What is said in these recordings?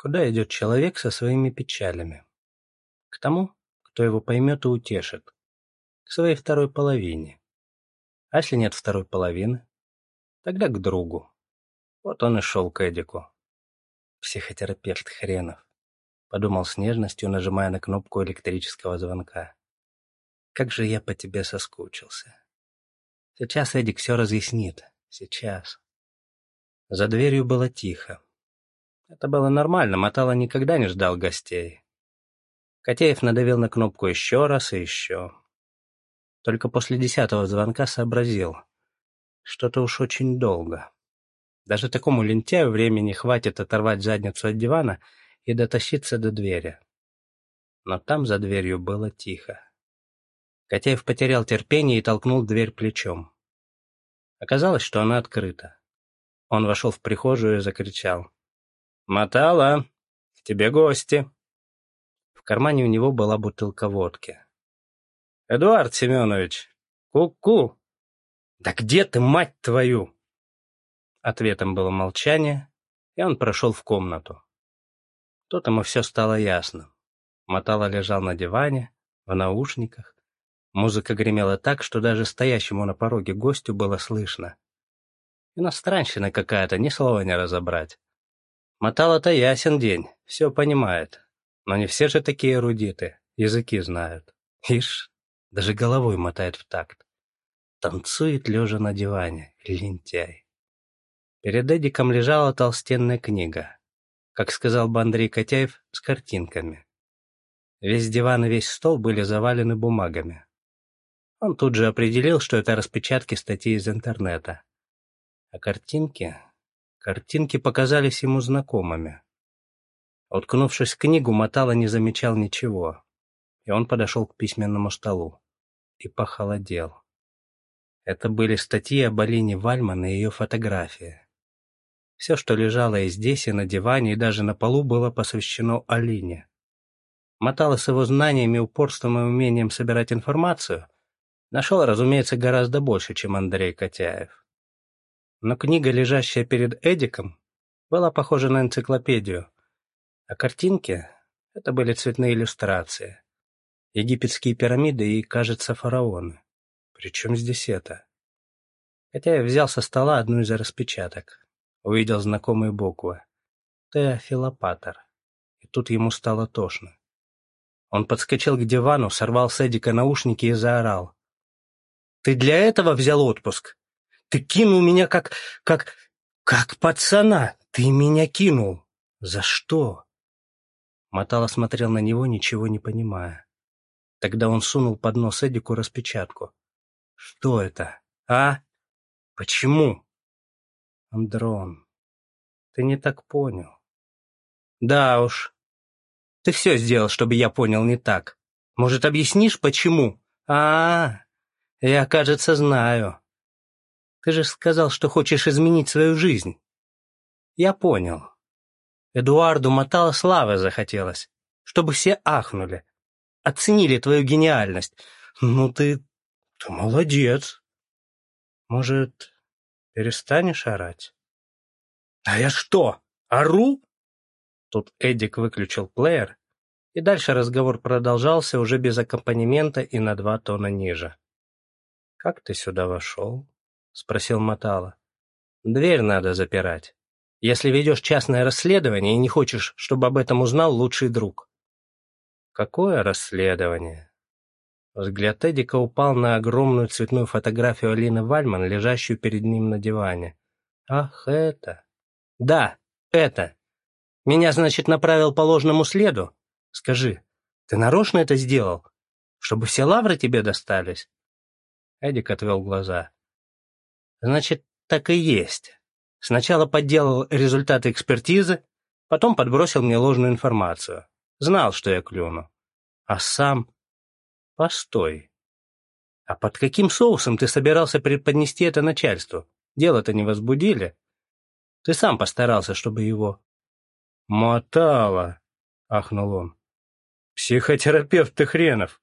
Куда идет человек со своими печалями? К тому, кто его поймет и утешит. К своей второй половине. А если нет второй половины? Тогда к другу. Вот он и шел к Эдику. Психотерапевт хренов. Подумал с нежностью, нажимая на кнопку электрического звонка. Как же я по тебе соскучился. Сейчас Эдик все разъяснит. Сейчас. За дверью было тихо. Это было нормально, Матала никогда не ждал гостей. Котеев надавил на кнопку еще раз и еще. Только после десятого звонка сообразил. Что-то уж очень долго. Даже такому лентяю времени хватит оторвать задницу от дивана и дотащиться до двери. Но там за дверью было тихо. Котеев потерял терпение и толкнул дверь плечом. Оказалось, что она открыта. Он вошел в прихожую и закричал. «Мотала! К тебе гости!» В кармане у него была бутылка водки. «Эдуард Семенович! Ку-ку! Да где ты, мать твою?» Ответом было молчание, и он прошел в комнату. Тут ему все стало ясно. Мотала лежал на диване, в наушниках. Музыка гремела так, что даже стоящему на пороге гостю было слышно. Иностранщина какая-то, ни слова не разобрать. Мотало-то ясен день, все понимает. Но не все же такие эрудиты, языки знают. Ишь, даже головой мотает в такт. Танцует лежа на диване, лентяй. Перед Эдиком лежала толстенная книга. Как сказал бы Андрей Котяев, с картинками. Весь диван и весь стол были завалены бумагами. Он тут же определил, что это распечатки статей из интернета. А картинки Картинки показались ему знакомыми. Уткнувшись в книгу, Матала не замечал ничего, и он подошел к письменному столу и похолодел. Это были статьи об Алине Вальман и ее фотографии. Все, что лежало и здесь, и на диване, и даже на полу, было посвящено Алине. Матала с его знаниями, упорством и умением собирать информацию нашел, разумеется, гораздо больше, чем Андрей Котяев но книга, лежащая перед Эдиком, была похожа на энциклопедию, а картинки — это были цветные иллюстрации. Египетские пирамиды и, кажется, фараоны. Причем здесь это? Хотя я взял со стола одну из распечаток. Увидел знакомые буквы. Теофилопатор. И тут ему стало тошно. Он подскочил к дивану, сорвал с Эдика наушники и заорал. «Ты для этого взял отпуск? Ты кинул меня как... как... как пацана. Ты меня кинул. За что?» Матала смотрел на него, ничего не понимая. Тогда он сунул под нос Эдику распечатку. «Что это? А? Почему?» «Андрон, ты не так понял». «Да уж. Ты все сделал, чтобы я понял не так. Может, объяснишь, почему? А, -а, -а я, кажется, знаю. Ты же сказал, что хочешь изменить свою жизнь. Я понял. Эдуарду мотала славы захотелось, чтобы все ахнули, оценили твою гениальность. Ну ты... ты молодец. Может, перестанешь орать? А я что, ору? Тут Эдик выключил плеер, и дальше разговор продолжался уже без аккомпанемента и на два тона ниже. «Как ты сюда вошел?» — спросил Матала. «Дверь надо запирать. Если ведешь частное расследование и не хочешь, чтобы об этом узнал лучший друг». «Какое расследование?» Взгляд Эдика упал на огромную цветную фотографию Алины Вальман, лежащую перед ним на диване. «Ах, это!» «Да, это! Меня, значит, направил по ложному следу? Скажи, ты нарочно это сделал? Чтобы все лавры тебе достались?» Эдик отвел глаза. Значит, так и есть. Сначала подделал результаты экспертизы, потом подбросил мне ложную информацию. Знал, что я клюну. А сам... Постой. А под каким соусом ты собирался преподнести это начальству? Дело-то не возбудили. Ты сам постарался, чтобы его... «Мотало!» — ахнул он. «Психотерапевт ты хренов!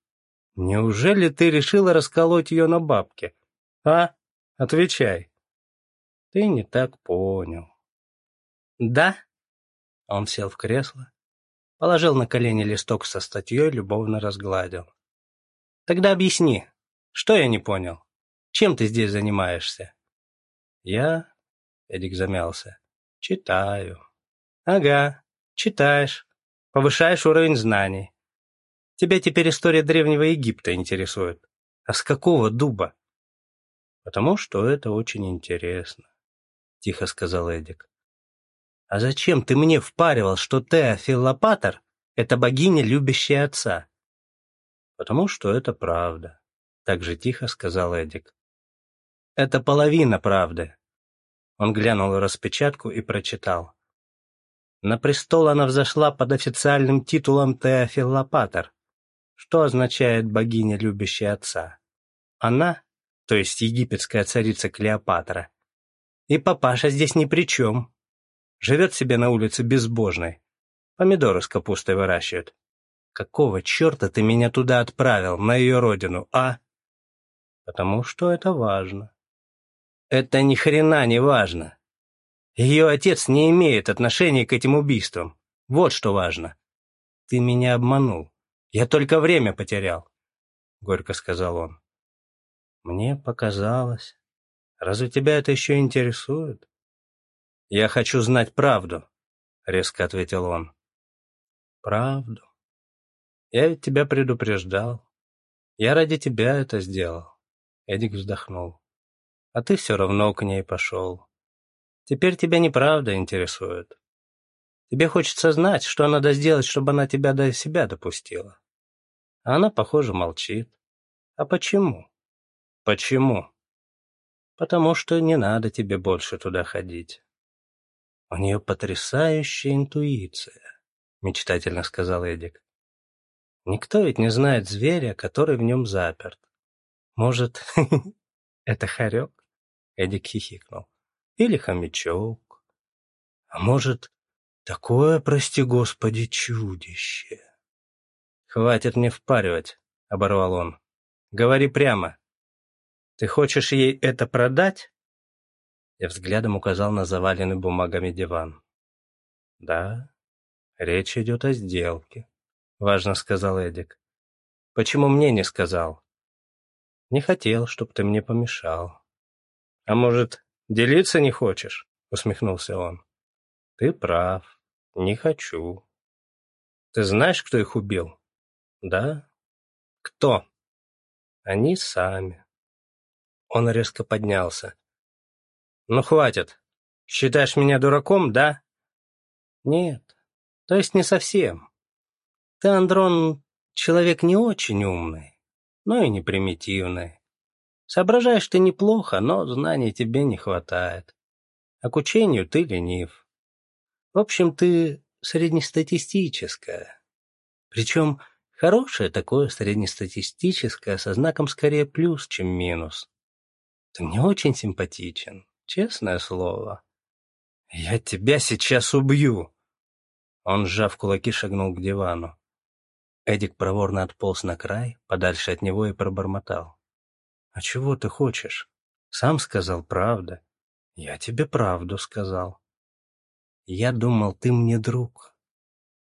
Неужели ты решила расколоть ее на бабки? А?» Отвечай. Ты не так понял. Да? Он сел в кресло, положил на колени листок со статьей, любовно разгладил. «Тогда объясни, что я не понял? Чем ты здесь занимаешься?» «Я...» — Эдик замялся. «Читаю». «Ага, читаешь. Повышаешь уровень знаний. Тебя теперь история Древнего Египта интересует. А с какого дуба?» «Потому что это очень интересно», — тихо сказал Эдик. «А зачем ты мне впаривал, что Теа Филопатор — это богиня, любящая отца?» «Потому что это правда», — так же тихо сказал Эдик. «Это половина правды». Он глянул распечатку и прочитал. На престол она взошла под официальным титулом Теофилопатор, что означает «богиня, любящая отца». Она, то есть египетская царица Клеопатра, и папаша здесь ни при чем. Живет себе на улице безбожной. Помидоры с капустой выращивает. Какого черта ты меня туда отправил, на ее родину, а? Потому что это важно. Это ни хрена не важно. Ее отец не имеет отношения к этим убийствам. Вот что важно. Ты меня обманул. Я только время потерял, — горько сказал он. Мне показалось. Разве тебя это еще интересует? Я хочу знать правду, — резко ответил он. Правду. Я ведь тебя предупреждал. Я ради тебя это сделал. Эдик вздохнул. А ты все равно к ней пошел. Теперь тебя неправда интересует. Тебе хочется знать, что надо сделать, чтобы она тебя до себя допустила. А она, похоже, молчит. А почему? Почему? Потому что не надо тебе больше туда ходить. У нее потрясающая интуиция, мечтательно сказал Эдик. Никто ведь не знает зверя, который в нем заперт. Может, это хорек? Эдик хихикнул или хомячок. А может, такое, прости господи, чудище. «Хватит мне впаривать», — оборвал он. «Говори прямо. Ты хочешь ей это продать?» Я взглядом указал на заваленный бумагами диван. «Да, речь идет о сделке», — важно сказал Эдик. «Почему мне не сказал?» «Не хотел, чтоб ты мне помешал. А может, «Делиться не хочешь?» — усмехнулся он. «Ты прав. Не хочу». «Ты знаешь, кто их убил?» «Да». «Кто?» «Они сами». Он резко поднялся. «Ну, хватит. Считаешь меня дураком, да?» «Нет. То есть не совсем. Ты, Андрон, человек не очень умный, но и не примитивный. Соображаешь ты неплохо, но знаний тебе не хватает. А к учению ты ленив. В общем, ты среднестатистическая. Причем хорошее такое среднестатистическое со знаком скорее плюс, чем минус. Ты мне очень симпатичен, честное слово. Я тебя сейчас убью. Он, сжав кулаки, шагнул к дивану. Эдик проворно отполз на край, подальше от него и пробормотал. «А чего ты хочешь? Сам сказал правда. Я тебе правду сказал. Я думал, ты мне друг».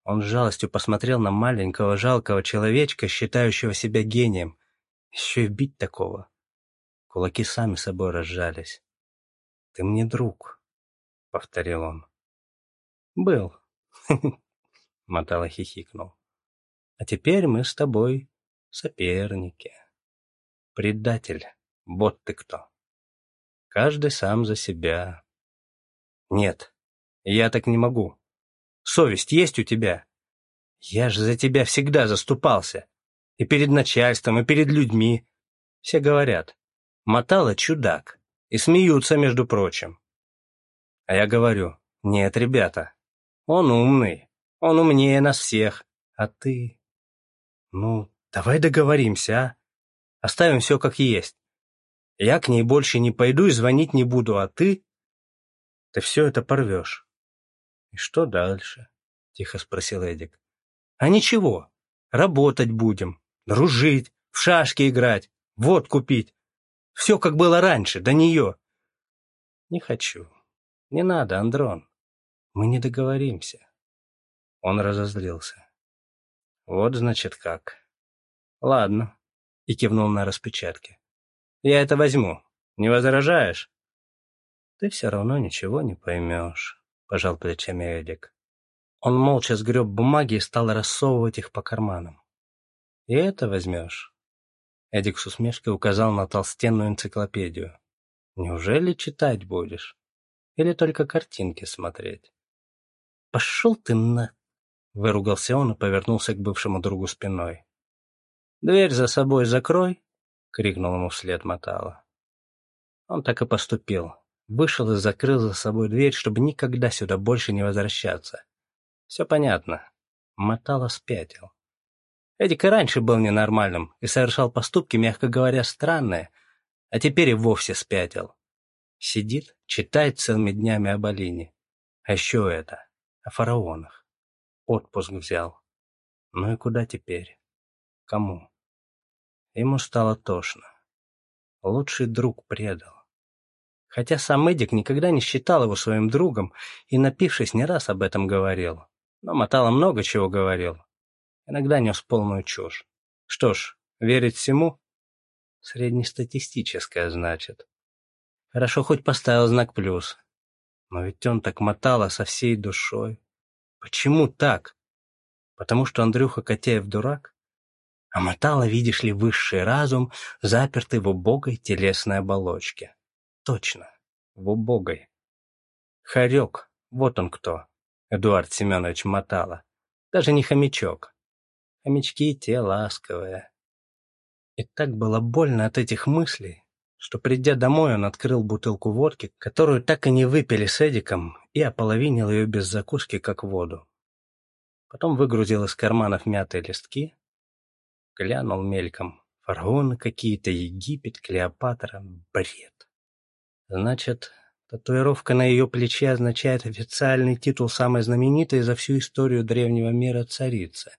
Он с жалостью посмотрел на маленького жалкого человечка, считающего себя гением. Еще и бить такого. Кулаки сами собой разжались. «Ты мне друг», — повторил он. «Был», — Мотало хихикнул. «А теперь мы с тобой соперники». Предатель. Вот ты кто. Каждый сам за себя. Нет, я так не могу. Совесть есть у тебя? Я же за тебя всегда заступался. И перед начальством, и перед людьми. Все говорят, мотала чудак. И смеются, между прочим. А я говорю, нет, ребята, он умный, он умнее нас всех. А ты... Ну, давай договоримся, а? Оставим все как есть. Я к ней больше не пойду и звонить не буду, а ты... Ты все это порвешь. И что дальше? Тихо спросил Эдик. А ничего. Работать будем, дружить, в шашки играть, водку пить. Все как было раньше, до нее. Не хочу. Не надо, Андрон. Мы не договоримся. Он разозлился. Вот значит как. Ладно. И кивнул на распечатки. Я это возьму. Не возражаешь? Ты все равно ничего не поймешь, пожал плечами Эдик. Он молча сгреб бумаги и стал рассовывать их по карманам. И это возьмешь? Эдик с усмешкой указал на толстенную энциклопедию. Неужели читать будешь? Или только картинки смотреть? Пошел ты на... Выругался он и повернулся к бывшему другу спиной. «Дверь за собой закрой!» — крикнул ему вслед Матала. Он так и поступил. Вышел и закрыл за собой дверь, чтобы никогда сюда больше не возвращаться. Все понятно. Матала спятил. Эдик и раньше был ненормальным и совершал поступки, мягко говоря, странные, а теперь и вовсе спятил. Сидит, читает целыми днями об Алине. А еще это, о фараонах. Отпуск взял. Ну и куда теперь? Кому? Ему стало тошно. Лучший друг предал. Хотя сам Эдик никогда не считал его своим другом и, напившись, не раз об этом говорил. Но Мотало много чего говорил. Иногда нес полную чушь. Что ж, верить всему? Среднестатистическое, значит. Хорошо, хоть поставил знак плюс. Но ведь он так мотало со всей душой. Почему так? Потому что Андрюха Котяев дурак? А мотало, видишь ли, высший разум, запертый в убогой телесной оболочке. Точно, в убогой. Хорек, вот он кто, Эдуард Семенович Мотало. Даже не хомячок. Хомячки те ласковые. И так было больно от этих мыслей, что, придя домой, он открыл бутылку водки, которую так и не выпили с Эдиком, и ополовинил ее без закуски, как воду. Потом выгрузил из карманов мятые листки, глянул мельком. Фараоны какие-то, Египет, Клеопатра. Бред. Значит, татуировка на ее плече означает официальный титул самой знаменитой за всю историю древнего мира царицы.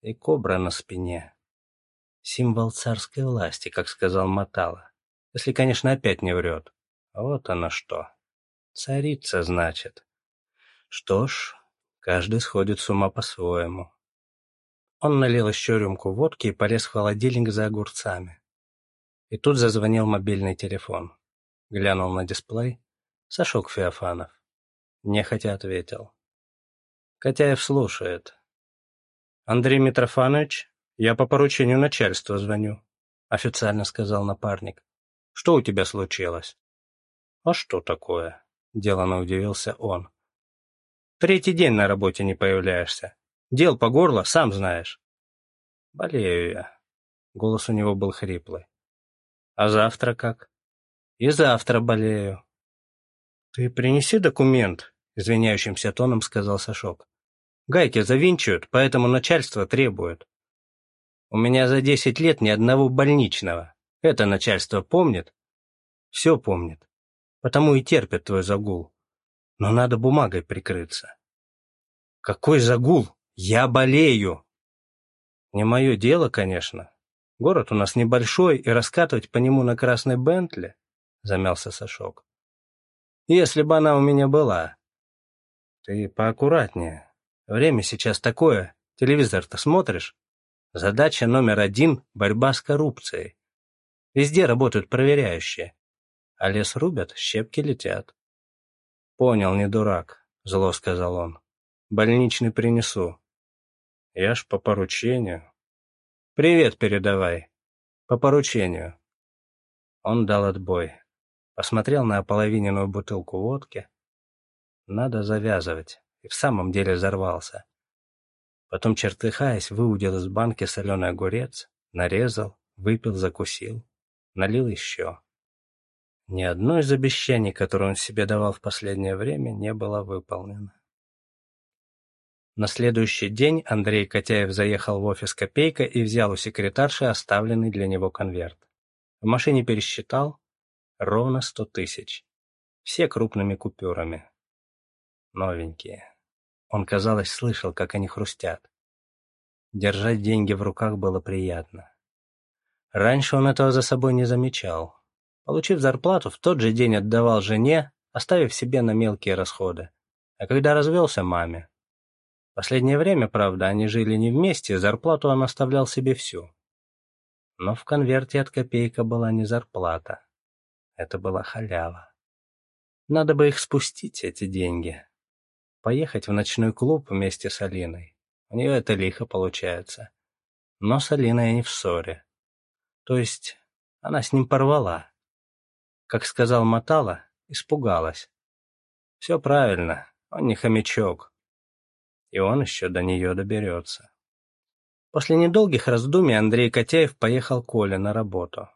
И кобра на спине. Символ царской власти, как сказал Матала. Если, конечно, опять не врет. Вот оно что. Царица, значит. Что ж, каждый сходит с ума по-своему. Он налил еще рюмку водки и полез в холодильник за огурцами. И тут зазвонил мобильный телефон. Глянул на дисплей. Сашок Феофанов. Нехотя ответил. Котяев слушает. «Андрей Митрофанович, я по поручению начальства звоню», — официально сказал напарник. Что у тебя случилось?» «А что такое?» — делано удивился он. «Третий день на работе не появляешься. Дел по горло, сам знаешь». «Болею я». Голос у него был хриплый. «А завтра как?» «И завтра болею». «Ты принеси документ», — извиняющимся тоном сказал Сашок. «Гайки завинчивают, поэтому начальство требует». «У меня за десять лет ни одного больничного. Это начальство помнит? Все помнит. Потому и терпит твой загул. Но надо бумагой прикрыться. Какой загул? Я болею. Не мое дело, конечно. Город у нас небольшой, и раскатывать по нему на красной Бентли, замялся Сашок. Если бы она у меня была. Ты поаккуратнее. Время сейчас такое. Телевизор-то смотришь? Задача номер один — борьба с коррупцией. Везде работают проверяющие. А лес рубят, щепки летят. «Понял, не дурак», — зло сказал он. «Больничный принесу». «Я ж по поручению». «Привет передавай». «По поручению». Он дал отбой. Посмотрел на ополовиненную бутылку водки. Надо завязывать. В самом деле взорвался. Потом, чертыхаясь, выудил из банки соленый огурец, нарезал, выпил, закусил налил еще. Ни одно из обещаний, которые он себе давал в последнее время, не было выполнено. На следующий день Андрей Котяев заехал в офис «Копейка» и взял у секретарши оставленный для него конверт. В машине пересчитал ровно сто тысяч. Все крупными купюрами. Новенькие. Он, казалось, слышал, как они хрустят. Держать деньги в руках было приятно. Раньше он этого за собой не замечал. Получив зарплату, в тот же день отдавал жене, оставив себе на мелкие расходы. А когда развелся, маме. Последнее время, правда, они жили не вместе, зарплату он оставлял себе всю. Но в конверте от копейка была не зарплата. Это была халява. Надо бы их спустить, эти деньги. Поехать в ночной клуб вместе с Алиной. У нее это лихо получается. Но с Алиной не в ссоре. То есть она с ним порвала. Как сказал Матала, испугалась. Все правильно, он не хомячок. И он еще до нее доберется. После недолгих раздумий Андрей Котяев поехал к Оле на работу.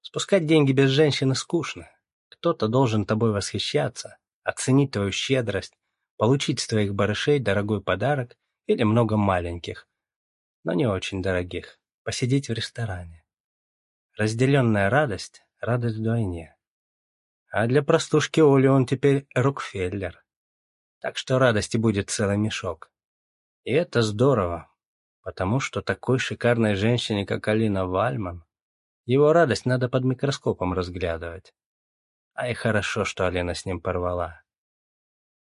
Спускать деньги без женщины скучно. Кто-то должен тобой восхищаться, оценить твою щедрость, получить с твоих барышей дорогой подарок или много маленьких, но не очень дорогих, посидеть в ресторане. Разделенная радость — радость вдвойне. А для простушки Оли он теперь Рокфеллер. Так что радости будет целый мешок. И это здорово, потому что такой шикарной женщине, как Алина Вальман, его радость надо под микроскопом разглядывать. А и хорошо, что Алина с ним порвала.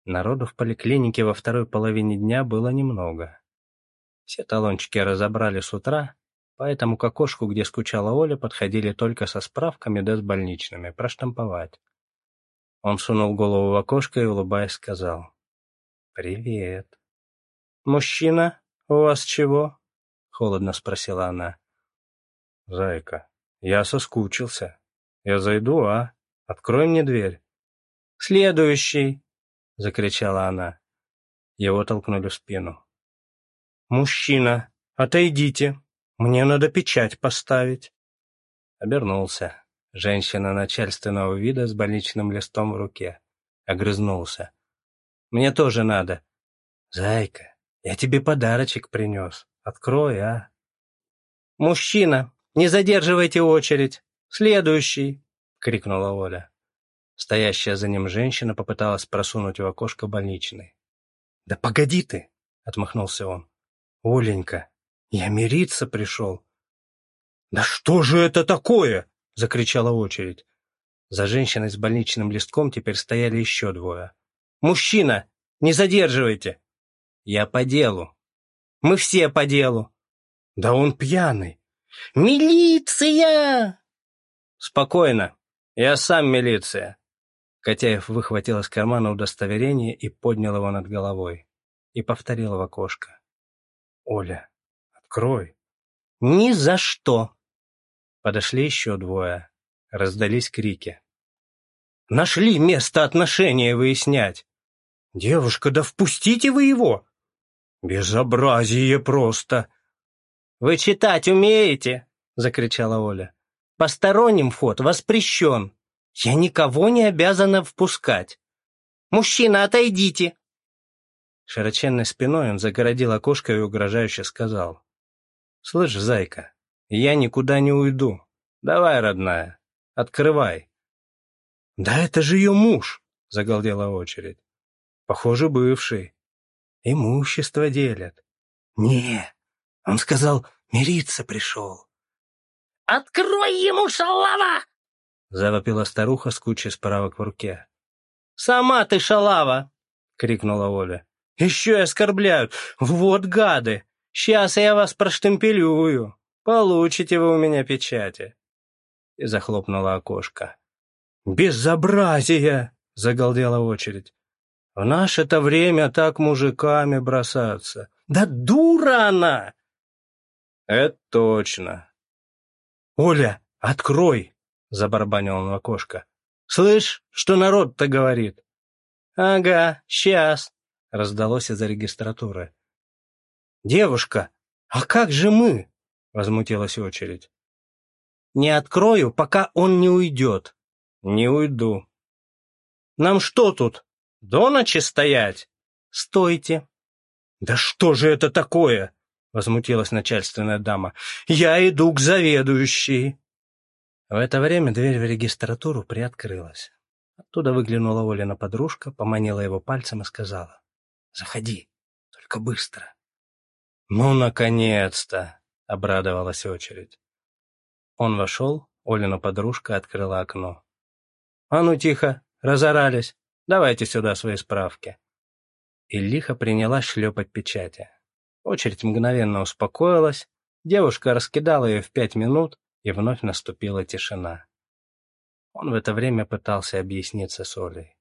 Народу в поликлинике во второй половине дня было немного. Все талончики разобрали с утра, поэтому к окошку, где скучала Оля, подходили только со справками да с больничными, проштамповать. Он сунул голову в окошко и, улыбаясь, сказал. «Привет». «Мужчина, у вас чего?» — холодно спросила она. «Зайка, я соскучился. Я зайду, а? Открой мне дверь». «Следующий!» — закричала она. Его толкнули в спину. «Мужчина, отойдите! Мне надо печать поставить!» Обернулся. Женщина начальственного вида с больничным листом в руке. Огрызнулся. «Мне тоже надо». «Зайка, я тебе подарочек принес. Открой, а?» «Мужчина, не задерживайте очередь! Следующий!» — крикнула Оля. Стоящая за ним женщина попыталась просунуть в окошко больничный. «Да погоди ты!» — отмахнулся он. «Оленька, я мириться пришел». «Да что же это такое?» закричала очередь. За женщиной с больничным листком теперь стояли еще двое. «Мужчина! Не задерживайте!» «Я по делу!» «Мы все по делу!» «Да он пьяный!» «Милиция!» «Спокойно! Я сам милиция!» Котяев выхватил из кармана удостоверение и поднял его над головой. И повторил в окошко. «Оля, открой!» «Ни за что!» Подошли еще двое. Раздались крики. «Нашли место отношения выяснять!» «Девушка, да впустите вы его!» «Безобразие просто!» «Вы читать умеете?» — закричала Оля. «Посторонним вход воспрещен. Я никого не обязана впускать. Мужчина, отойдите!» Широченной спиной он загородил окошко и угрожающе сказал. «Слышь, зайка, я никуда не уйду. Давай, родная, открывай. Да это же ее муж, загалдела очередь. Похоже, бывший. Имущество делят. Не, он сказал, мириться пришел. «Открой ему, шалава!» — завопила старуха с кучей справок в руке. «Сама ты шалава!» — крикнула Оля. «Еще и оскорбляют! Вот гады! Сейчас я вас проштемпелюю!» Получите вы у меня печати. И захлопнула окошко. Безобразие! Загалдела очередь. В наше-то время так мужиками бросаться. Да дура она! Это точно. Оля, открой! Забарбанил он в окошко. Слышь, что народ-то говорит? Ага, сейчас, раздалось из-за регистратуры. Девушка, а как же мы? — возмутилась очередь. «Не открою, пока он не уйдет». «Не уйду». «Нам что тут, до ночи стоять?» «Стойте». «Да что же это такое?» — возмутилась начальственная дама. «Я иду к заведующей». В это время дверь в регистратуру приоткрылась. Оттуда выглянула Олина подружка, поманила его пальцем и сказала. «Заходи, только быстро». «Ну, наконец-то!» — обрадовалась очередь. Он вошел, Олина подружка открыла окно. «А ну тихо, разорались, давайте сюда свои справки». и лихо принялась шлепать печати. Очередь мгновенно успокоилась, девушка раскидала ее в пять минут, и вновь наступила тишина. Он в это время пытался объясниться с Олей.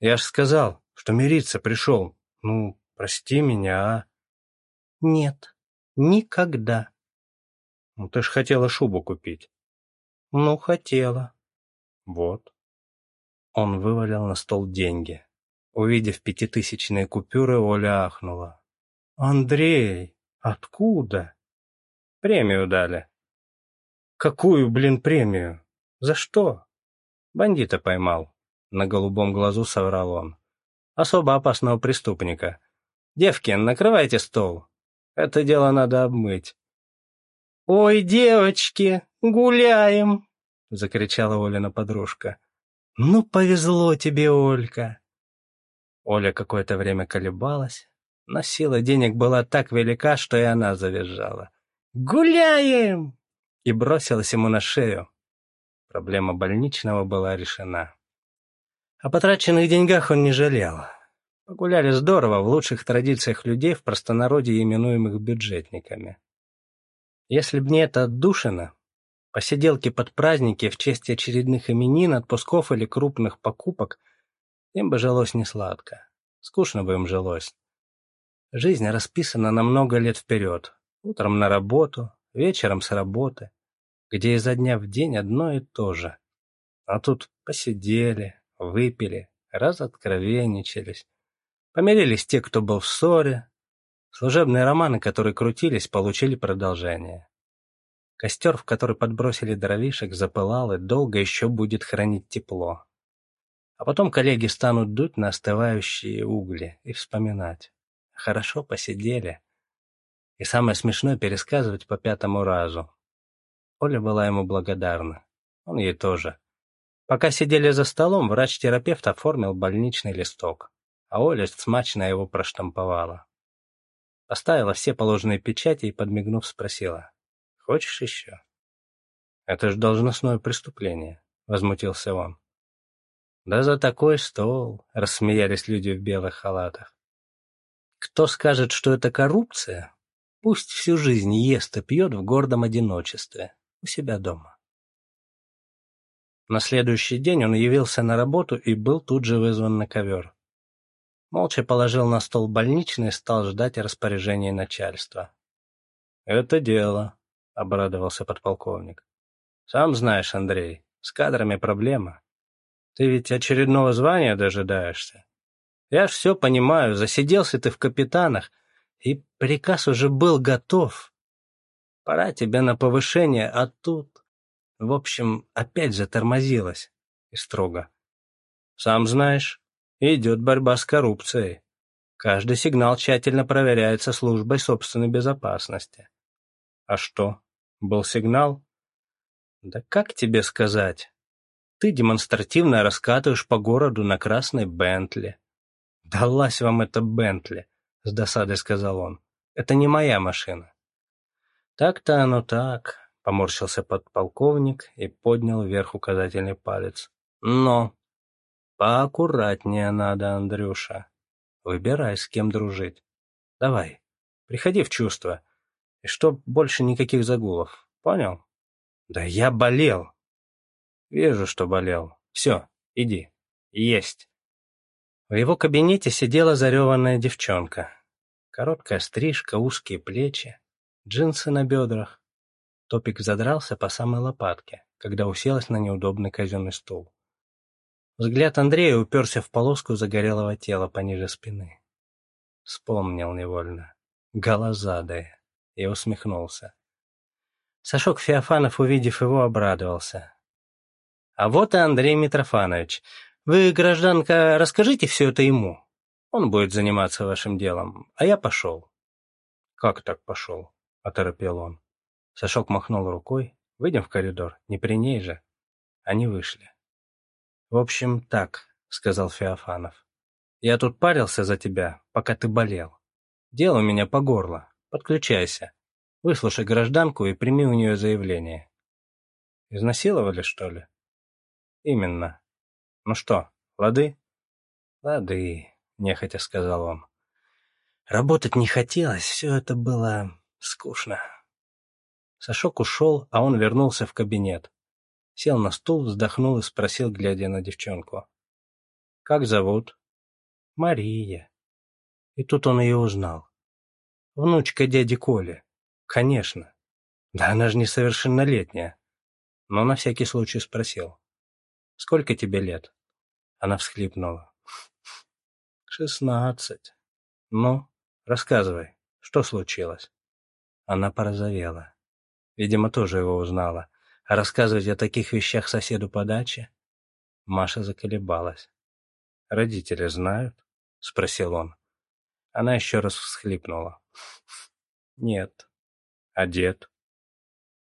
«Я ж сказал, что мириться пришел. Ну, прости меня, а?» «Нет, никогда». «Ну, ты ж хотела шубу купить». «Ну, хотела». «Вот». Он вывалил на стол деньги. Увидев пятитысячные купюры, Оля ахнула. «Андрей, откуда?» «Премию дали». «Какую, блин, премию? За что?» «Бандита поймал». На голубом глазу соврал он. «Особо опасного преступника. Девки, накрывайте стол. Это дело надо обмыть». «Ой, девочки, гуляем!» — закричала Олина подружка. «Ну, повезло тебе, Олька!» Оля какое-то время колебалась, но сила денег была так велика, что и она завизжала. «Гуляем!» И бросилась ему на шею. Проблема больничного была решена. О потраченных деньгах он не жалел. Погуляли здорово, в лучших традициях людей, в простонародье именуемых бюджетниками. Если б не это отдушина, посиделки под праздники в честь очередных именин, отпусков или крупных покупок, им бы жилось несладко. Скучно бы им жилось. Жизнь расписана на много лет вперед. Утром на работу, вечером с работы, где изо дня в день одно и то же. А тут посидели, выпили, разоткровенничались. Помирились те, кто был в ссоре, Служебные романы, которые крутились, получили продолжение. Костер, в который подбросили дровишек, запылал и долго еще будет хранить тепло. А потом коллеги станут дуть на остывающие угли и вспоминать. Хорошо посидели. И самое смешное пересказывать по пятому разу. Оля была ему благодарна. Он ей тоже. Пока сидели за столом, врач-терапевт оформил больничный листок, а Оля смачно его проштамповала. Оставила все положенные печати и, подмигнув, спросила. «Хочешь еще?» «Это ж должностное преступление», — возмутился он. «Да за такой стол», — рассмеялись люди в белых халатах. «Кто скажет, что это коррупция, пусть всю жизнь ест и пьет в гордом одиночестве, у себя дома». На следующий день он явился на работу и был тут же вызван на ковер. Молча положил на стол больничный и стал ждать распоряжения начальства. «Это дело», — обрадовался подполковник. «Сам знаешь, Андрей, с кадрами проблема. Ты ведь очередного звания дожидаешься. Я ж все понимаю, засиделся ты в капитанах, и приказ уже был готов. Пора тебе на повышение, а тут... В общем, опять затормозилась. И строго. Сам знаешь, идет борьба с коррупцией. Каждый сигнал тщательно проверяется службой собственной безопасности. А что, был сигнал? Да как тебе сказать? Ты демонстративно раскатываешь по городу на красной Бентли. «Далась вам эта Бентли», — с досадой сказал он. «Это не моя машина». «Так-то оно так», — поморщился подполковник и поднял вверх указательный палец. «Но Поаккуратнее надо, Андрюша. Выбирай, с кем дружить. Давай, приходи в чувство. И чтоб больше никаких загулов. Понял? Да я болел. Вижу, что болел. Все, иди. Есть. В его кабинете сидела зареванная девчонка. Короткая стрижка, узкие плечи, джинсы на бедрах. Топик задрался по самой лопатке, когда уселась на неудобный казенный стул. Взгляд Андрея уперся в полоску загорелого тела пониже спины. Вспомнил невольно. Голозадая. И усмехнулся. Сашок Феофанов, увидев его, обрадовался. «А вот и Андрей Митрофанович. Вы, гражданка, расскажите все это ему. Он будет заниматься вашим делом, а я пошел». «Как так пошел?» — оторопел он. Сашок махнул рукой. «Выйдем в коридор, не при ней же». Они вышли. «В общем, так», — сказал Феофанов. «Я тут парился за тебя, пока ты болел. Дело у меня по горло. Подключайся. Выслушай гражданку и прими у нее заявление». «Изнасиловали, что ли?» «Именно. Ну что, лады?» «Лады», — нехотя сказал он. Работать не хотелось, все это было скучно. Сашок ушел, а он вернулся в кабинет. Сел на стул, вздохнул и спросил, глядя на девчонку. «Как зовут?» «Мария». И тут он ее узнал. «Внучка дяди Коли. Конечно. Да она же несовершеннолетняя». Но на всякий случай спросил. «Сколько тебе лет?» Она всхлипнула. «Шестнадцать. Ну, рассказывай, что случилось?» Она порозовела. Видимо, тоже его узнала. А рассказывать о таких вещах соседу по даче? Маша заколебалась. «Родители знают?» — спросил он. Она еще раз всхлипнула. «Нет». «А дед?»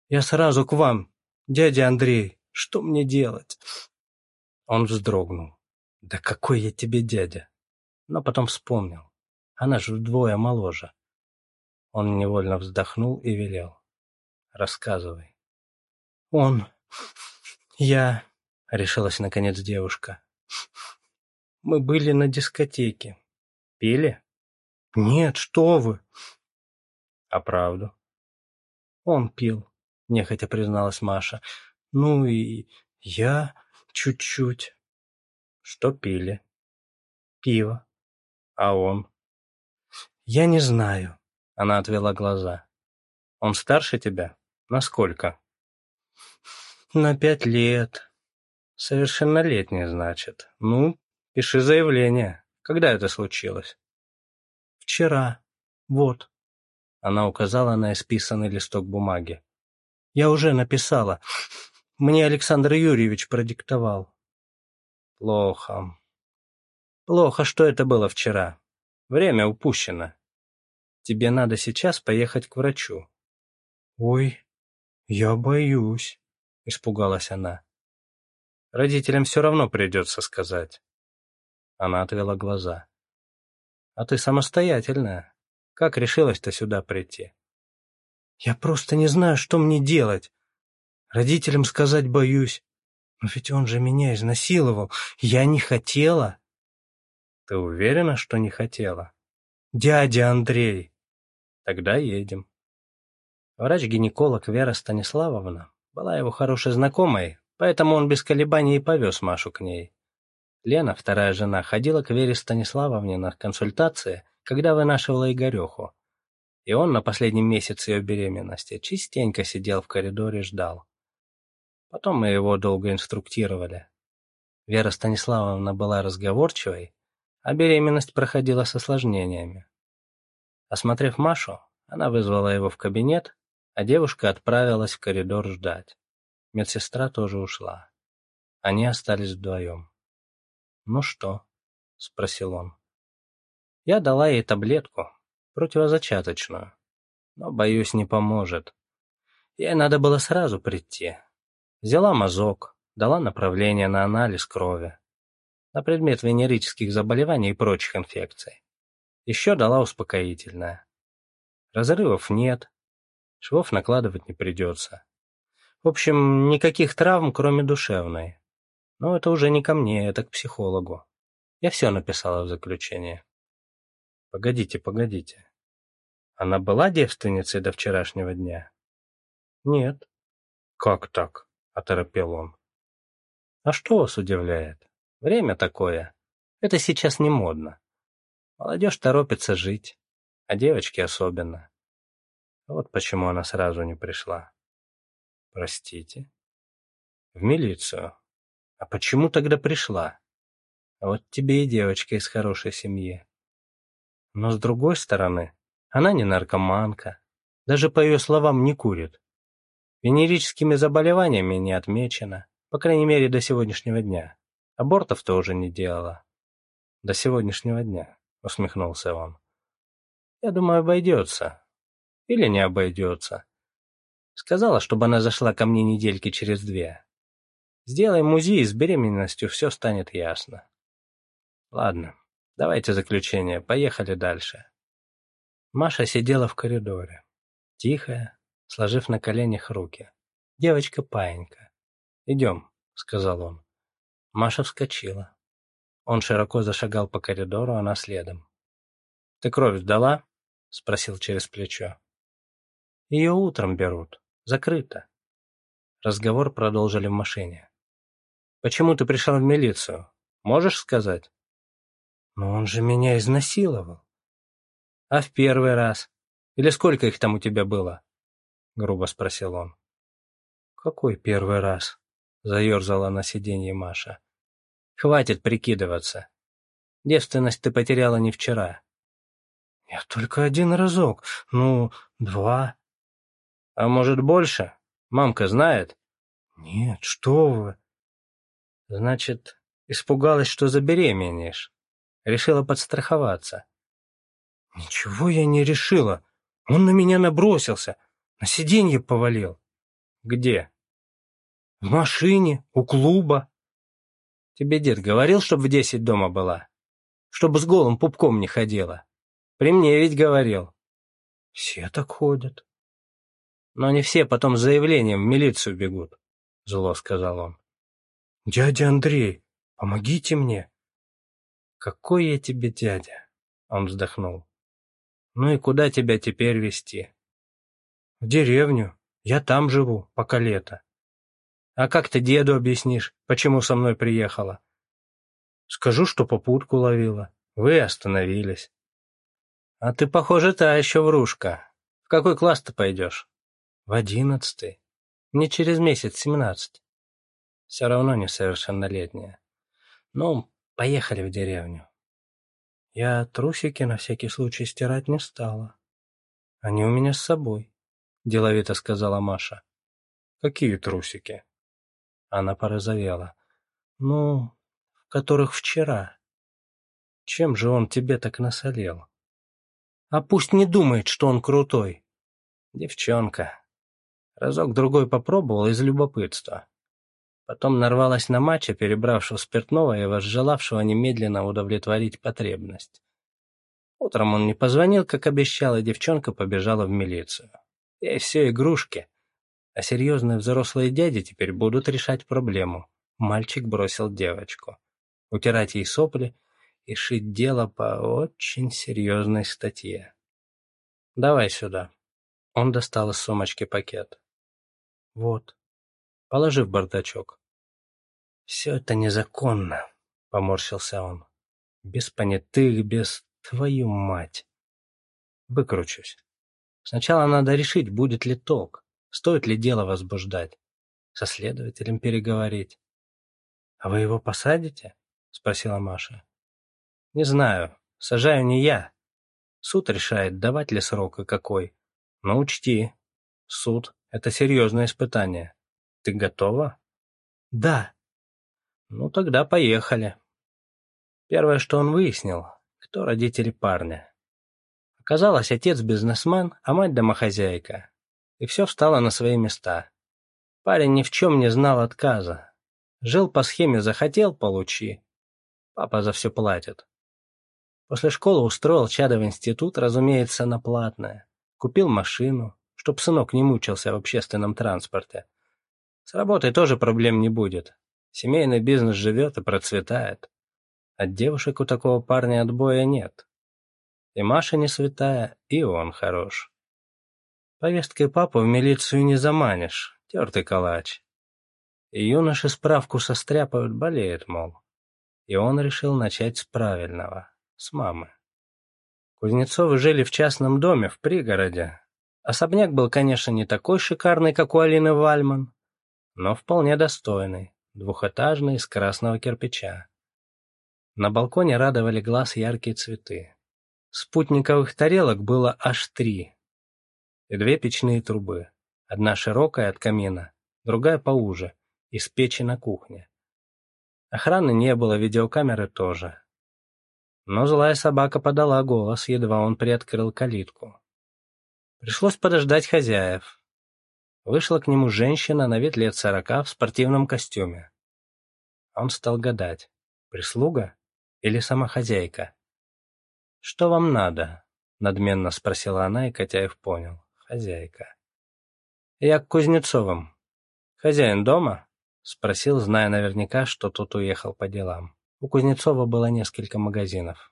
«Я сразу к вам, дядя Андрей. Что мне делать?» Он вздрогнул. «Да какой я тебе дядя?» Но потом вспомнил. Она же вдвое моложе. Он невольно вздохнул и велел. «Рассказывай». «Он... я...» — решилась наконец девушка. «Мы были на дискотеке. Пили?» «Нет, что вы!» «А правду?» «Он пил», — нехотя призналась Маша. «Ну и я чуть-чуть». «Что пили?» «Пиво». «А он?» «Я не знаю», — она отвела глаза. «Он старше тебя? Насколько?» «На пять лет. Совершеннолетний, значит. Ну, пиши заявление. Когда это случилось?» «Вчера. Вот». Она указала на исписанный листок бумаги. «Я уже написала. Мне Александр Юрьевич продиктовал». «Плохо. Плохо, что это было вчера. Время упущено. Тебе надо сейчас поехать к врачу». «Ой, я боюсь». — испугалась она. «Родителям все равно придется сказать». Она отвела глаза. «А ты самостоятельная. Как решилась-то сюда прийти?» «Я просто не знаю, что мне делать. Родителям сказать боюсь. Но ведь он же меня изнасиловал. Я не хотела». «Ты уверена, что не хотела?» «Дядя Андрей». «Тогда едем». Врач-гинеколог Вера Станиславовна была его хорошей знакомой, поэтому он без колебаний и повез Машу к ней. Лена, вторая жена, ходила к Вере Станиславовне на консультации, когда вынашивала Игореху. И он на последнем месяце ее беременности частенько сидел в коридоре и ждал. Потом мы его долго инструктировали. Вера Станиславовна была разговорчивой, а беременность проходила с осложнениями. Осмотрев Машу, она вызвала его в кабинет а девушка отправилась в коридор ждать. Медсестра тоже ушла. Они остались вдвоем. «Ну что?» — спросил он. Я дала ей таблетку, противозачаточную, но, боюсь, не поможет. Ей надо было сразу прийти. Взяла мазок, дала направление на анализ крови, на предмет венерических заболеваний и прочих инфекций. Еще дала успокоительное. Разрывов нет, Швов накладывать не придется. В общем, никаких травм, кроме душевной. Но это уже не ко мне, это к психологу. Я все написала в заключение. Погодите, погодите. Она была девственницей до вчерашнего дня? Нет. Как так? Оторопел он. А что вас удивляет? Время такое. Это сейчас не модно. Молодежь торопится жить, а девочки особенно. Вот почему она сразу не пришла. Простите? В милицию. А почему тогда пришла? Вот тебе и девочка из хорошей семьи. Но с другой стороны, она не наркоманка. Даже по ее словам не курит. Венерическими заболеваниями не отмечена. По крайней мере, до сегодняшнего дня. Абортов тоже не делала. До сегодняшнего дня, усмехнулся он. Я думаю, обойдется. Или не обойдется. Сказала, чтобы она зашла ко мне недельки через две. Сделаем музей с беременностью, все станет ясно. Ладно, давайте заключение, поехали дальше. Маша сидела в коридоре, тихая, сложив на коленях руки. Девочка паинька. «Идем», — сказал он. Маша вскочила. Он широко зашагал по коридору, она следом. «Ты кровь сдала?» — спросил через плечо. «Ее утром берут. Закрыто». Разговор продолжили в машине. «Почему ты пришел в милицию? Можешь сказать?» «Но он же меня изнасиловал». «А в первый раз? Или сколько их там у тебя было?» — грубо спросил он. «Какой первый раз?» — заерзала на сиденье Маша. «Хватит прикидываться. Девственность ты потеряла не вчера». «Я только один разок. Ну, два». «А может, больше? Мамка знает?» «Нет, что вы». «Значит, испугалась, что забеременеешь. Решила подстраховаться». «Ничего я не решила. Он на меня набросился, на сиденье повалил». «Где?» «В машине, у клуба». «Тебе дед говорил, чтоб в десять дома была? Чтобы с голым пупком не ходила? При мне ведь говорил». «Все так ходят». «Но не все потом с заявлением в милицию бегут», — зло сказал он. «Дядя Андрей, помогите мне». «Какой я тебе дядя?» — он вздохнул. «Ну и куда тебя теперь везти?» «В деревню. Я там живу, пока лето». «А как ты деду объяснишь, почему со мной приехала?» «Скажу, что попутку ловила. Вы остановились». «А ты, похоже, та еще врушка. В какой класс ты пойдешь?» «В одиннадцатый. Не через месяц семнадцать. Все равно несовершеннолетняя. Ну, поехали в деревню». Я трусики на всякий случай стирать не стала. Они у меня с собой, — деловито сказала Маша. Какие трусики? Она порозовела. Ну, в которых вчера. Чем же он тебе так насолил? А пусть не думает, что он крутой. Девчонка. Разок-другой попробовал из любопытства. Потом нарвалась на матча, перебравшего спиртного и возжелавшего немедленно удовлетворить потребность. Утром он не позвонил, как обещал, и девчонка побежала в милицию. Ей все игрушки. А серьезные взрослые дяди теперь будут решать проблему. Мальчик бросил девочку. Утирать ей сопли и шить дело по очень серьезной статье. «Давай сюда». Он достал из сумочки пакет. «Вот. Положи в бардачок». «Все это незаконно», — поморщился он. «Без понятых, без твою мать». «Выкручусь. Сначала надо решить, будет ли толк, стоит ли дело возбуждать, со следователем переговорить». «А вы его посадите?» — спросила Маша. «Не знаю. Сажаю не я. Суд решает, давать ли срок и какой. Но учти, суд — это серьезное испытание. Ты готова?» «Да», ну, тогда поехали. Первое, что он выяснил, кто родители парня. Оказалось, отец бизнесмен, а мать домохозяйка. И все встало на свои места. Парень ни в чем не знал отказа. Жил по схеме «захотел – получи». Папа за все платит. После школы устроил чада в институт, разумеется, на платное. Купил машину, чтоб сынок не мучился в общественном транспорте. С работой тоже проблем не будет. Семейный бизнес живет и процветает. От девушек у такого парня отбоя нет. И Маша не святая, и он хорош. Повесткой папу в милицию не заманишь, тертый калач. И юноши справку состряпают, болеет, мол. И он решил начать с правильного, с мамы. Кузнецовы жили в частном доме в пригороде. Особняк был, конечно, не такой шикарный, как у Алины Вальман, но вполне достойный двухэтажный, из красного кирпича. На балконе радовали глаз яркие цветы. Спутниковых тарелок было аж три. И две печные трубы. Одна широкая от камина, другая поуже, из печи на кухне. Охраны не было, видеокамеры тоже. Но злая собака подала голос, едва он приоткрыл калитку. Пришлось подождать хозяев. Вышла к нему женщина на вид лет сорока в спортивном костюме. Он стал гадать, прислуга или сама хозяйка. «Что вам надо?» — надменно спросила она, и Котяев понял. «Хозяйка». «Я к Кузнецовым. Хозяин дома?» — спросил, зная наверняка, что тот уехал по делам. У Кузнецова было несколько магазинов.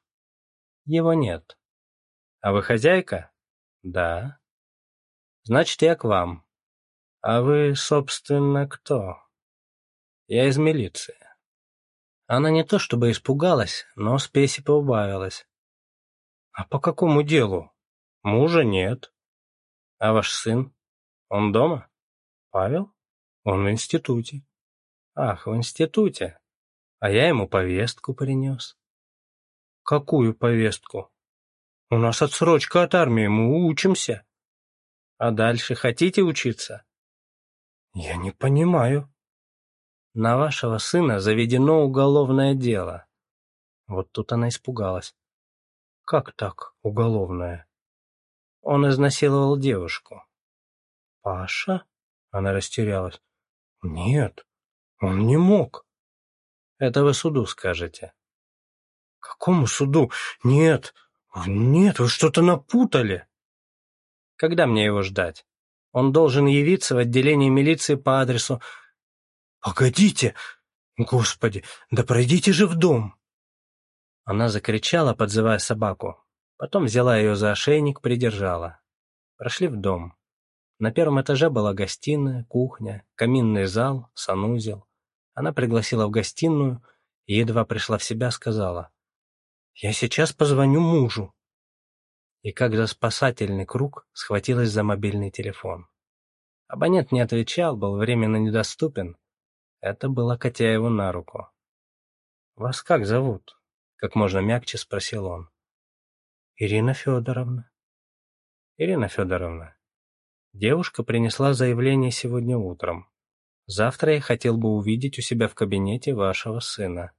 Его нет. А вы хозяйка? Да. Значит, я к вам. А вы, собственно, кто? Я из милиции. Она не то чтобы испугалась, но спеси поубавилась. А по какому делу? Мужа нет. А ваш сын? Он дома? Павел? Он в институте. Ах, в институте. А я ему повестку принес. Какую повестку? У нас отсрочка от армии, мы учимся. А дальше хотите учиться? Я не понимаю. На вашего сына заведено уголовное дело. Вот тут она испугалась. Как так, уголовное? Он изнасиловал девушку. Паша? Она растерялась. Нет, он не мог. Это вы суду скажете. Какому суду? Нет, нет, вы что-то напутали. Когда мне его ждать? Он должен явиться в отделение милиции по адресу... Погодите! Господи, да пройдите же в дом! Она закричала, подзывая собаку. Потом взяла ее за ошейник, придержала. Прошли в дом. На первом этаже была гостиная, кухня, каминный зал, санузел. Она пригласила в гостиную и, едва пришла в себя, сказала, «Я сейчас позвоню мужу». И как за спасательный круг схватилась за мобильный телефон. Абонент не отвечал, был временно недоступен. Это было Котяеву на руку. «Вас как зовут?» — как можно мягче спросил он. «Ирина Федоровна». «Ирина Федоровна, девушка принесла заявление сегодня утром. Завтра я хотел бы увидеть у себя в кабинете вашего сына.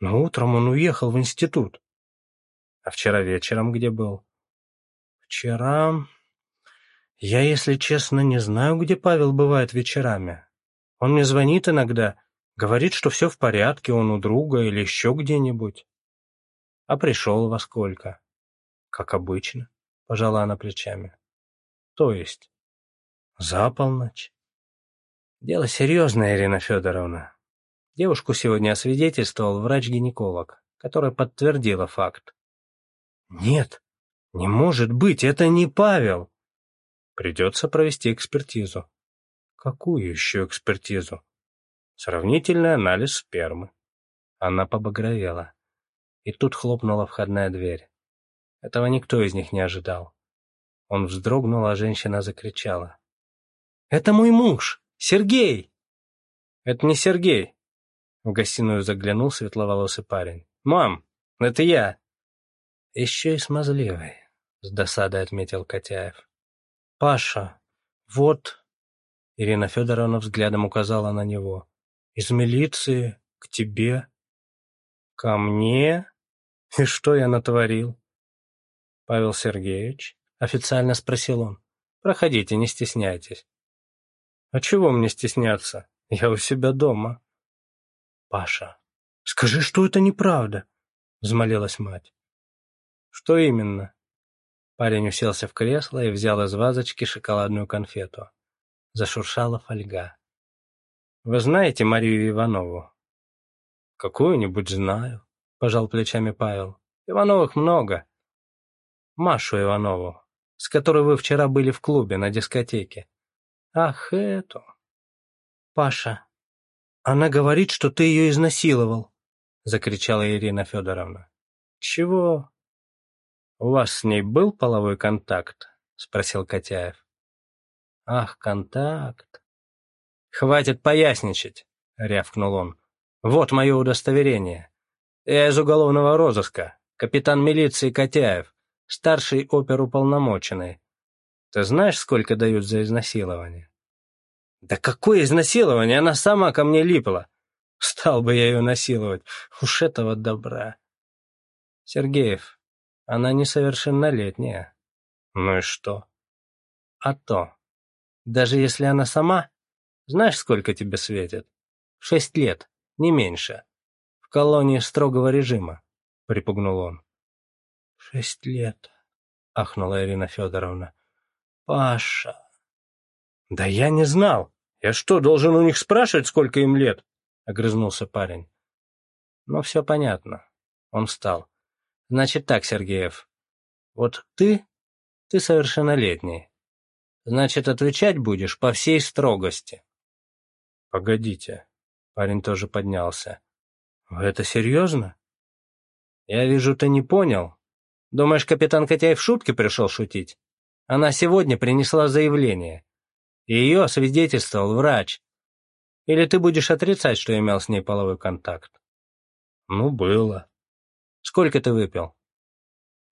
Но утром он уехал в институт. А вчера вечером где был? Вчера... Я, если честно, не знаю, где Павел бывает вечерами. Он мне звонит иногда, говорит, что все в порядке, он у друга или еще где-нибудь. А пришел во сколько? Как обычно, пожала она плечами. То есть? За полночь. Дело серьезное, Ирина Федоровна. Девушку сегодня освидетельствовал врач-гинеколог, который подтвердила факт. Нет, не может быть, это не Павел. Придется провести экспертизу. Какую еще экспертизу? Сравнительный анализ спермы. Она побагровела. И тут хлопнула входная дверь. Этого никто из них не ожидал. Он вздрогнул, а женщина закричала. «Это мой муж! Сергей!» «Это не Сергей!» В гостиную заглянул светловолосый парень. «Мам, это я!» «Еще и смазливый», — с досадой отметил Котяев. «Паша, вот...» Ирина Федоровна взглядом указала на него. «Из милиции к тебе». «Ко мне? И что я натворил?» «Павел Сергеевич?» — официально спросил он. «Проходите, не стесняйтесь». «А чего мне стесняться? Я у себя дома». «Паша, скажи, что это неправда», — взмолилась мать. «Что именно?» Парень уселся в кресло и взял из вазочки шоколадную конфету. Зашуршала фольга. «Вы знаете Марию Иванову?» «Какую-нибудь знаю», — пожал плечами Павел. «Ивановых много». «Машу Иванову, с которой вы вчера были в клубе на дискотеке. Ах, эту. Паша, она говорит, что ты ее изнасиловал, закричала Ирина Федоровна. Чего? У вас с ней был половой контакт? спросил Котяев. Ах, контакт. Хватит поясничать, рявкнул он. Вот мое удостоверение. Я из уголовного розыска, капитан милиции Котяев, старший оперуполномоченный. Ты знаешь, сколько дают за изнасилование? Да какое изнасилование? Она сама ко мне липла. Стал бы я ее насиловать. Уж этого добра. Сергеев, она несовершеннолетняя. Ну и что? А то. Даже если она сама, знаешь, сколько тебе светит? Шесть лет, не меньше. В колонии строгого режима, припугнул он. Шесть лет, ахнула Ирина Федоровна. Паша. Да я не знал. Я что, должен у них спрашивать, сколько им лет? Огрызнулся парень. Ну, все понятно. Он встал. Значит так, Сергеев. Вот ты, ты совершеннолетний. Значит, отвечать будешь по всей строгости. Погодите. Парень тоже поднялся. Вы это серьезно? Я вижу, ты не понял. Думаешь, капитан Котяй в шутке пришел шутить? Она сегодня принесла заявление. И ее освидетельствовал врач. Или ты будешь отрицать, что имел с ней половой контакт? Ну, было. Сколько ты выпил?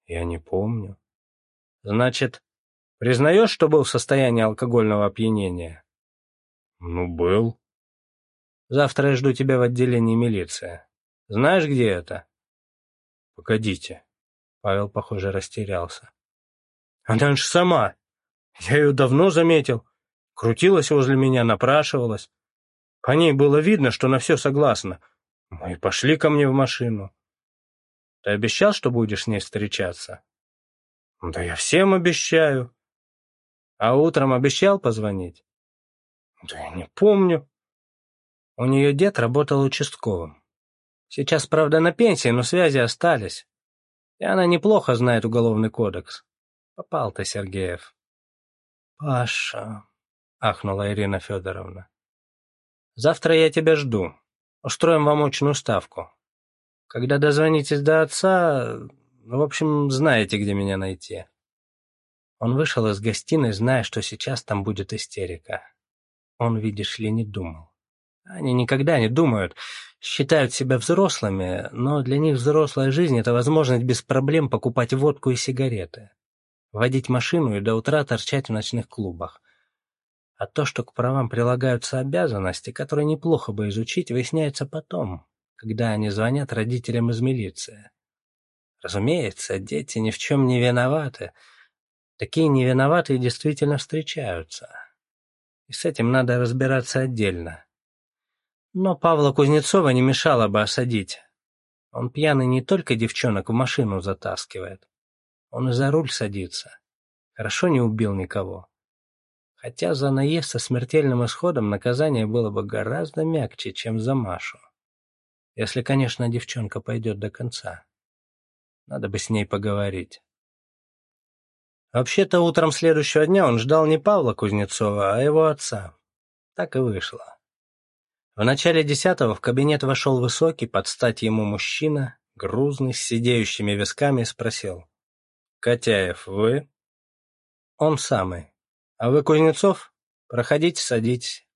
Я не помню. Значит, признаешь, что был в состоянии алкогольного опьянения? Ну, был. Завтра я жду тебя в отделении милиции. Знаешь, где это? Погодите. Павел, похоже, растерялся. Она же сама. Я ее давно заметил. Крутилась возле меня, напрашивалась. По ней было видно, что на все согласна. Мы и пошли ко мне в машину. Ты обещал, что будешь с ней встречаться? Да я всем обещаю. А утром обещал позвонить? Да я не помню. У нее дед работал участковым. Сейчас, правда, на пенсии, но связи остались. И она неплохо знает уголовный кодекс. Попал ты, Сергеев. Паша, ахнула Ирина Федоровна. Завтра я тебя жду. Устроим вам очную ставку. Когда дозвонитесь до отца, в общем, знаете, где меня найти. Он вышел из гостиной, зная, что сейчас там будет истерика. Он, видишь ли, не думал. Они никогда не думают, считают себя взрослыми, но для них взрослая жизнь — это возможность без проблем покупать водку и сигареты, водить машину и до утра торчать в ночных клубах. А то, что к правам прилагаются обязанности, которые неплохо бы изучить, выясняется потом, когда они звонят родителям из милиции. Разумеется, дети ни в чем не виноваты. Такие невиноватые действительно встречаются. И с этим надо разбираться отдельно. Но Павла Кузнецова не мешало бы осадить. Он пьяный не только девчонок в машину затаскивает. Он и за руль садится. Хорошо не убил никого. Хотя за наезд со смертельным исходом наказание было бы гораздо мягче, чем за Машу. Если, конечно, девчонка пойдет до конца. Надо бы с ней поговорить. Вообще-то утром следующего дня он ждал не Павла Кузнецова, а его отца. Так и вышло. В начале десятого в кабинет вошел высокий, под стать ему мужчина, грузный, с сидеющими висками, и спросил. «Котяев, вы?» «Он самый. А вы Кузнецов? Проходите, садитесь».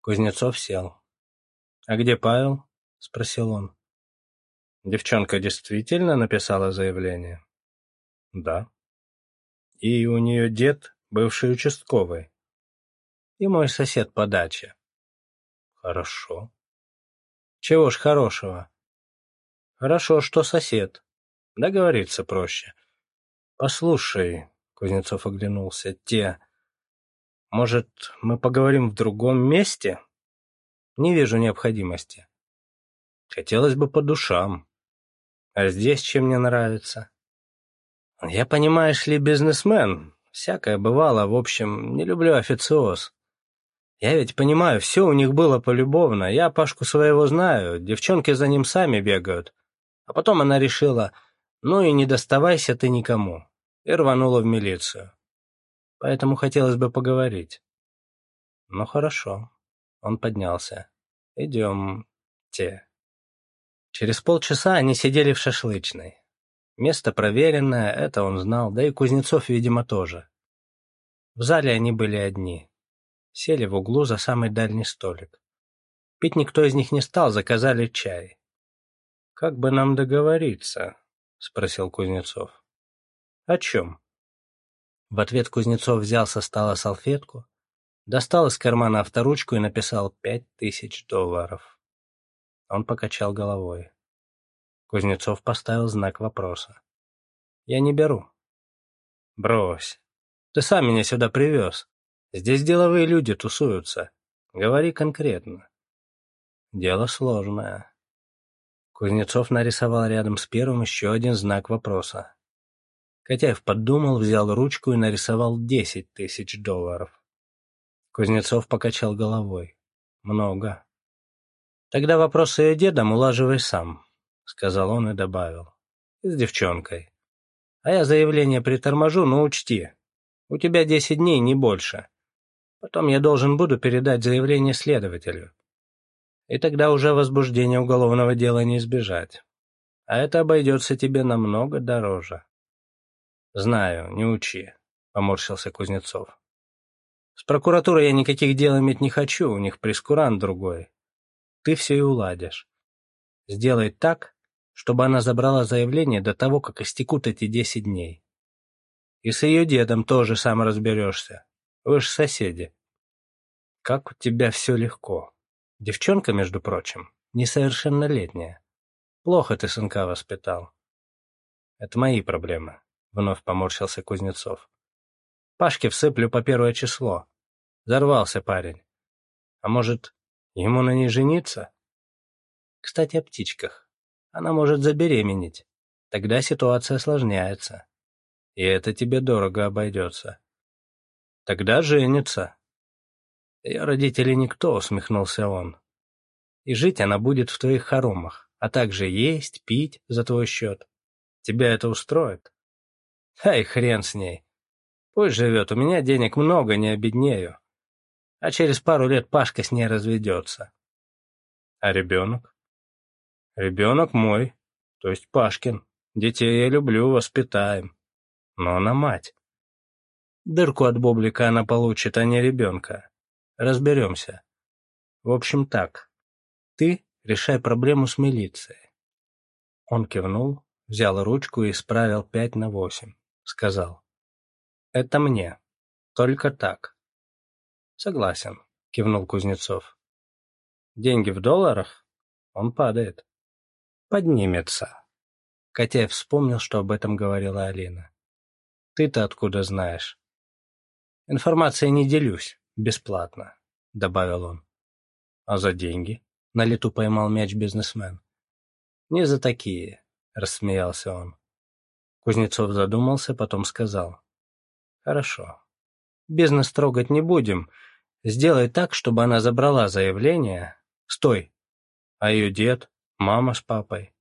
Кузнецов сел. «А где Павел?» — спросил он. Девчонка действительно написала заявление? Да. И у нее дед, бывший участковый. И мой сосед по даче. Хорошо. Чего ж хорошего? Хорошо, что сосед. Договориться проще. Послушай, Кузнецов оглянулся, те... Может, мы поговорим в другом месте? Не вижу необходимости. Хотелось бы по душам. А здесь чем мне нравится? Я, понимаешь ли, бизнесмен. Всякое бывало, в общем, не люблю официоз. Я ведь понимаю, все у них было полюбовно. Я Пашку своего знаю, девчонки за ним сами бегают. А потом она решила, ну и не доставайся ты никому. И рванула в милицию. Поэтому хотелось бы поговорить. Ну хорошо. Он поднялся. Идемте. Через полчаса они сидели в шашлычной. Место проверенное, это он знал, да и Кузнецов, видимо, тоже. В зале они были одни. Сели в углу за самый дальний столик. Пить никто из них не стал, заказали чай. «Как бы нам договориться?» — спросил Кузнецов. «О чем?» В ответ Кузнецов взял со стола салфетку, достал из кармана авторучку и написал пять тысяч долларов. Он покачал головой. Кузнецов поставил знак вопроса. «Я не беру». «Брось. Ты сам меня сюда привез. Здесь деловые люди тусуются. Говори конкретно». «Дело сложное». Кузнецов нарисовал рядом с первым еще один знак вопроса. Котяев подумал, взял ручку и нарисовал десять тысяч долларов. Кузнецов покачал головой. «Много. Тогда вопрос с дедом улаживай сам, — сказал он и добавил. С девчонкой. А я заявление приторможу, но учти. У тебя десять дней, не больше. Потом я должен буду передать заявление следователю. И тогда уже возбуждение уголовного дела не избежать. А это обойдется тебе намного дороже. Знаю, не учи, — поморщился Кузнецов. С прокуратурой я никаких дел иметь не хочу, у них прескурант другой. Ты все и уладишь. Сделай так, чтобы она забрала заявление до того, как истекут эти десять дней. И с ее дедом тоже сам разберешься. Вы же соседи. Как у тебя все легко. Девчонка, между прочим, несовершеннолетняя. Плохо ты сынка воспитал. Это мои проблемы, — вновь поморщился Кузнецов. Пашке всыплю по первое число. Зарвался парень. А может, ему на ней жениться? Кстати, о птичках. Она может забеременеть. Тогда ситуация осложняется. И это тебе дорого обойдется. Тогда женится. Ее родители никто, усмехнулся он. И жить она будет в твоих хоромах, а также есть, пить за твой счет. Тебя это устроит? Ай, хрен с ней. Пусть живет, у меня денег много, не обеднею. А через пару лет Пашка с ней разведется. А ребенок? Ребенок мой, то есть Пашкин. Детей я люблю, воспитаем. Но она мать. Дырку от бублика она получит, а не ребенка. Разберемся. В общем так, ты решай проблему с милицией. Он кивнул, взял ручку и исправил пять на восемь. Сказал. Это мне. Только так. Согласен, кивнул Кузнецов. Деньги в долларах? Он падает. Поднимется. Котяев вспомнил, что об этом говорила Алина. Ты-то откуда знаешь? Информацией не делюсь, бесплатно, добавил он. А за деньги? На лету поймал мяч бизнесмен. Не за такие, рассмеялся он. Кузнецов задумался, потом сказал. Хорошо. Бизнес трогать не будем. Сделай так, чтобы она забрала заявление. Стой. А ее дед, мама с папой?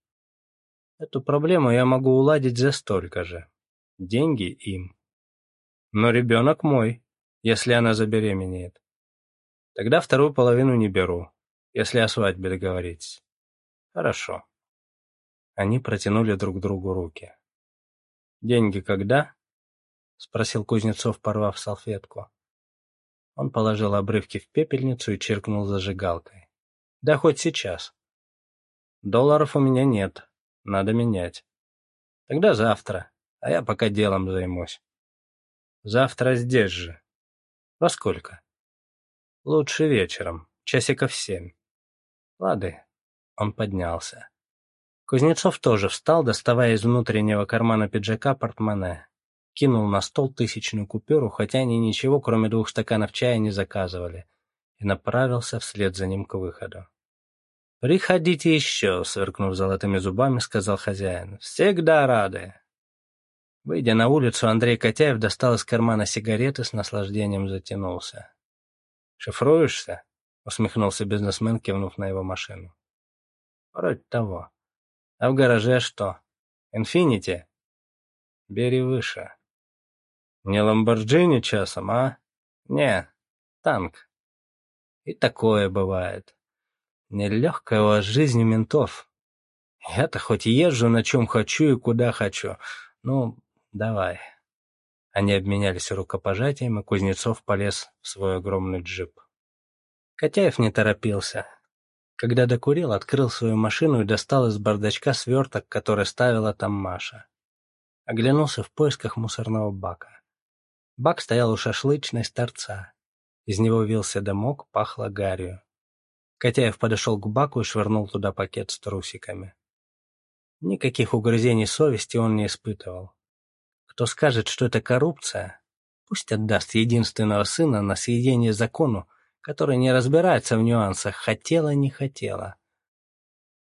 Эту проблему я могу уладить за столько же. Деньги им. Но ребенок мой, если она забеременеет. Тогда вторую половину не беру, если о свадьбе договоритесь. Хорошо. Они протянули друг другу руки. Деньги когда? — спросил Кузнецов, порвав салфетку. Он положил обрывки в пепельницу и чиркнул зажигалкой. «Да хоть сейчас. Долларов у меня нет. Надо менять. Тогда завтра, а я пока делом займусь. Завтра здесь же. Во сколько? Лучше вечером, часиков семь. Лады. Он поднялся. Кузнецов тоже встал, доставая из внутреннего кармана пиджака портмоне кинул на стол тысячную купюру, хотя они ничего, кроме двух стаканов чая, не заказывали, и направился вслед за ним к выходу. «Приходите еще», — сверкнув золотыми зубами, сказал хозяин. «Всегда рады». Выйдя на улицу, Андрей Котяев достал из кармана сигареты, с наслаждением затянулся. «Шифруешься?» — усмехнулся бизнесмен, кивнув на его машину. «Вроде того. А в гараже что? Инфинити?» «Бери выше». Не Ламборджини часом, а? Не, танк. И такое бывает. Нелегкая у вас жизнь ментов. Я-то хоть езжу на чем хочу и куда хочу. Ну, давай. Они обменялись рукопожатием, и Кузнецов полез в свой огромный джип. Котяев не торопился. Когда докурил, открыл свою машину и достал из бардачка сверток, который ставила там Маша. Оглянулся в поисках мусорного бака. Бак стоял у шашлычной с торца. Из него вился дымок, пахло гарью. Котяев подошел к баку и швырнул туда пакет с трусиками. Никаких угрызений совести он не испытывал. Кто скажет, что это коррупция, пусть отдаст единственного сына на съедение закону, который не разбирается в нюансах, хотела, не хотела.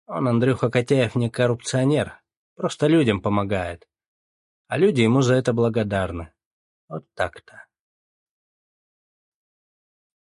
Он, Андрюха Котяев, не коррупционер, просто людям помогает. А люди ему за это благодарны. Вот так-то.